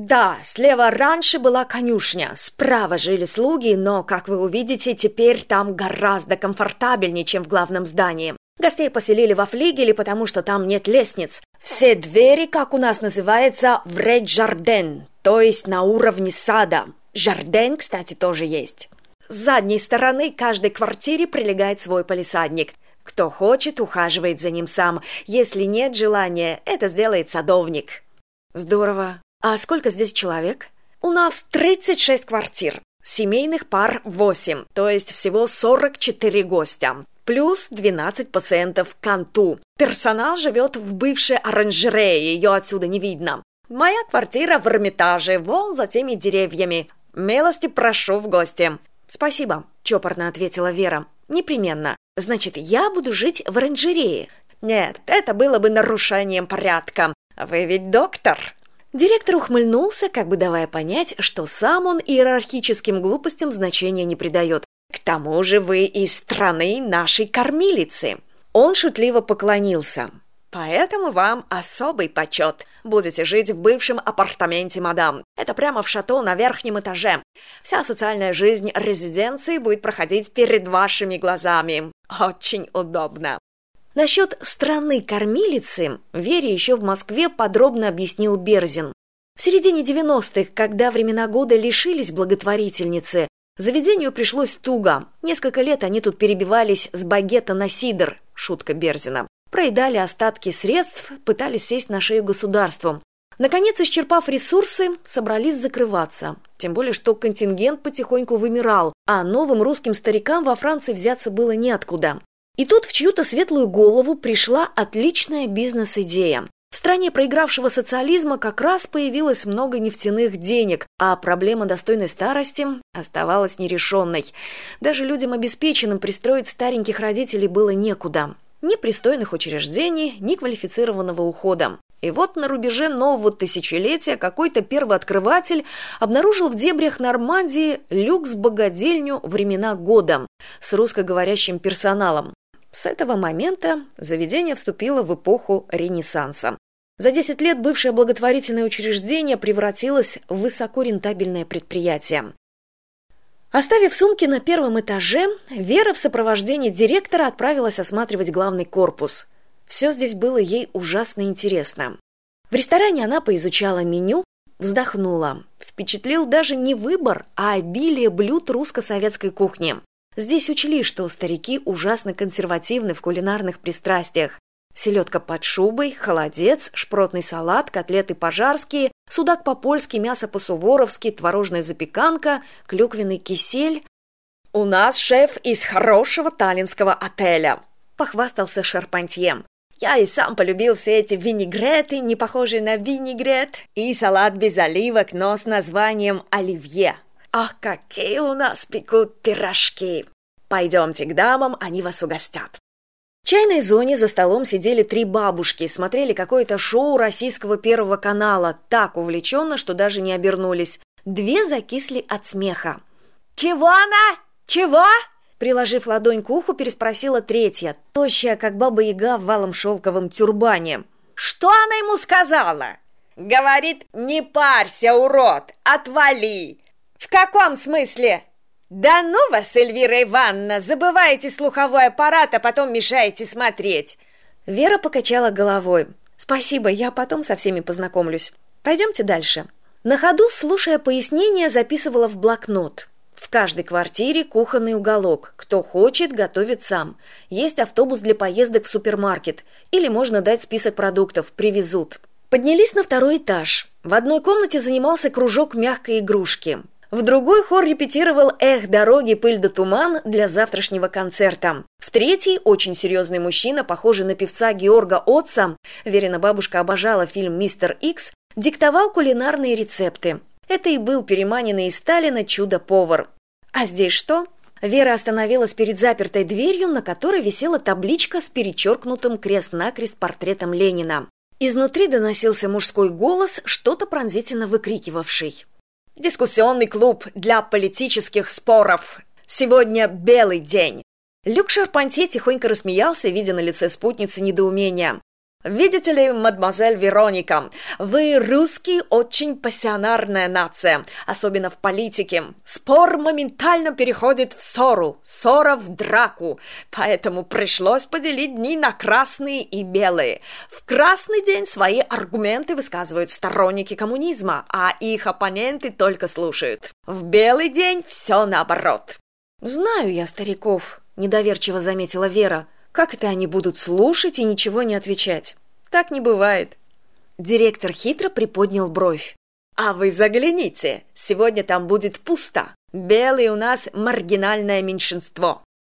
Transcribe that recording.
да слева раньше была конюшня справа жили слуги но как вы увидите теперь там гораздо комфортабельнее чем в главном здании. Гостей поселили во флигеле потому что там нет лестниц. Все двери как у нас называется в ред жарден то есть на уровне сада. Жарден кстати тоже есть. С задней стороны каждой квартире прилегает свой полисадник кто хочет ухаживает за ним сам. Если нет желания это сделает садовник. Здорово а сколько здесь человек? У нас тридцать шесть квартир. Семейных пар восемь то есть всего сорок четыре гостя. Плюс двенадцать пациентов канту персонал живет в бывшей оранжерее ее отсюда не видно. Моя квартира в эрмитаже вон за теми деревьями. Милости прошу в гости. Спасибо чопорно ответила вера. Непременно. Значит я буду жить в оранжерее? Нет это было бы нарушением порядка. Вы ведь доктор директор ухмыльнулся как бы давая понять что сам он иерархическим глупостям значения не придает. К тому же вы из страны нашей кормилицы! Он шутливо поклонился. Поэтому вам особый почет. Будете жить в бывшем апартаменте мадам. Это прямо в шато на верхнем этаже. Вся социальная жизнь резиденции будет проходить перед вашими глазами. Очень удобно насчет страны кормилицы вере еще в москве подробно объяснил берзин. В середине девяностых когда времена года лишились благотворительницы заведению пришлось туго. Несколько лет они тут перебивались с багета на сидр шутка берзина. Проедали остатки средств пытались сесть на шею государством наконец исчерпав ресурсы собрались закрываться. Тем более что контингент потихоньку вымирал а новым русским старикам во франции взяться было неоткуда и тут в чью то светлую голову пришла отличная бизнес идея в стране проигравшего социализма как раз появилось много нефтяных денег, а проблема достойной старости оставалась нерешенной. Даже людям обеспеченным пристроить стареньких родителей было некуда ни пристойных учреждений, ни квалифицированного ухода. И вот на рубеже нового тысячелетия какой-то первооткрыватель обнаружил в дебрях Нормандии люкс-богадельню времена года с русскоговорящим персоналом. С этого момента заведение вступило в эпоху Ренессанса. За 10 лет бывшее благотворительное учреждение превратилось в высокорентабельное предприятие. Оставив сумки на первом этаже, Вера в сопровождении директора отправилась осматривать главный корпус. Все здесь было ей ужасно интересно. В ресторане она поизучала меню, вздохнула. Впечатлил даже не выбор, а обилие блюд русско-советской кухни. Здесь учли, что старики ужасно консервативны в кулинарных пристрастиях, селедка под шубой холодец шпротный салат котлеты пожарские судак по польски мясо по суворовски творожная запеканка клюквенный кисель. У нас шеф из хорошего таллинского отеля похвастался шарпантье. Я и сам полюбил все эти винегреты не похожие на винегрет и салат без оливок но с названием оливье ах какие у нас пекут пирожки! Пойдемте к дамам они вас угостят чайной зоне за столом сидели три бабушки смотрели какое то шоу российского первого канала так увлеченно что даже не обернулись. Две закисли от смеха. Чего она? Чего? Приложив ладонь к уху переспросила третья тощая как баба яга в валом шелковом тюрбане. Что она ему сказала? Говорит не парься урод отвали в каком смысле? Да ну вас эльвира ивановна забываете слуховой аппарат а потом мешаете смотреть. Вера покачала головой. Спасибо я потом со всеми познакомлюсь. Пойдемте дальше. На ходу слушая пояснения записывала в блокнот. В каждой квартире кухонный уголок. Кто хочет готовит сам. Есть автобус для поездок в супермаркет. Или можно дать список продуктов. Привезут. Поднялись на второй этаж. В одной комнате занимался кружок мягкой игрушки в другой хор репетировал «Эх, дороги, пыль да туман» для завтрашнего концерта. В третий очень серьезный мужчина, похожий на певца Георга Отца, Верина бабушка обожала фильм «Мистер Икс», диктовал кулинарные рецепты. Это и был переманенный из Сталина чудо-повар. А здесь что? Вера остановилась перед запертой дверью, на которой висела табличка с перечеркнутым крест-накрест портретом Ленина. Изнутри доносился мужской голос, что-то пронзительно выкрикивавший дискуссионный клуб для политических споров. Сегодня белый день. Люк шарпантье тихонько рассмеялся видя на лице спутницы недоумения Видите ли, мадемуазель Вероника, вы русский очень пассионарная нация, особенно в политике. Спор моментально переходит в ссору, ссора в драку, поэтому пришлось поделить дни на красные и белые. В красный день свои аргументы высказывают сторонники коммунизма, а их оппоненты только слушают. В белый день все наоборот. «Знаю я стариков», – недоверчиво заметила Вера. Как это они будут слушать и ничего не отвечать? Так не бывает. Директор хитро приподнял бровь. А вы загляните, сегодня там будет пусто. Белый у нас маргинальное меньшинство.